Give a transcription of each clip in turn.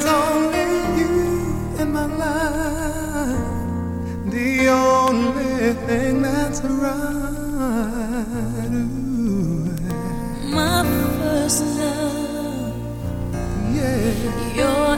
There's only you in my life, the only thing that's right. My first love, yeah.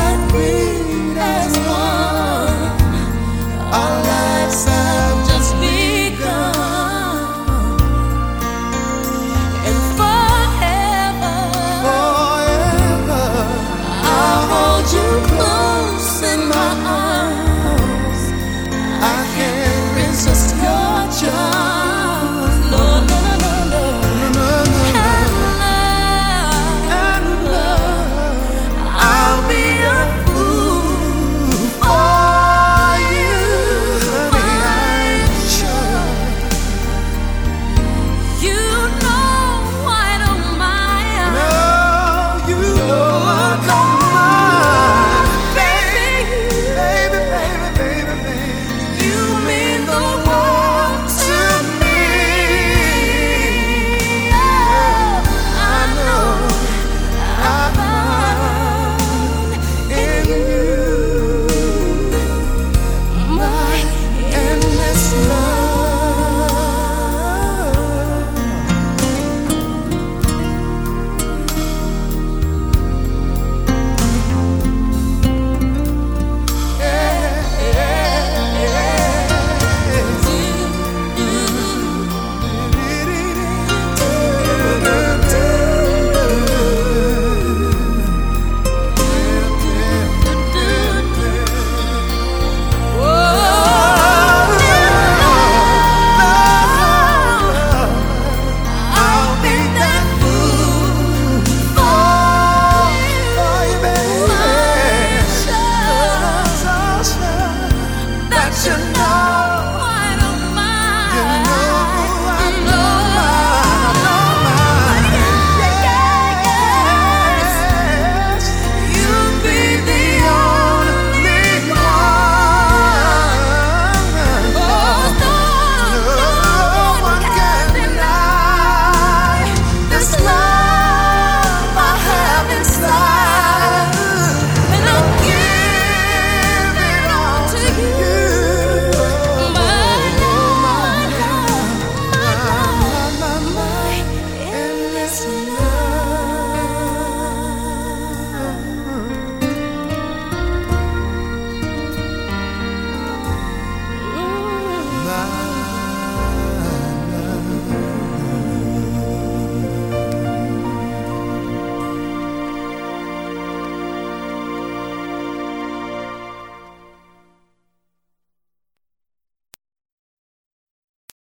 heartbeat as one. Our lives are.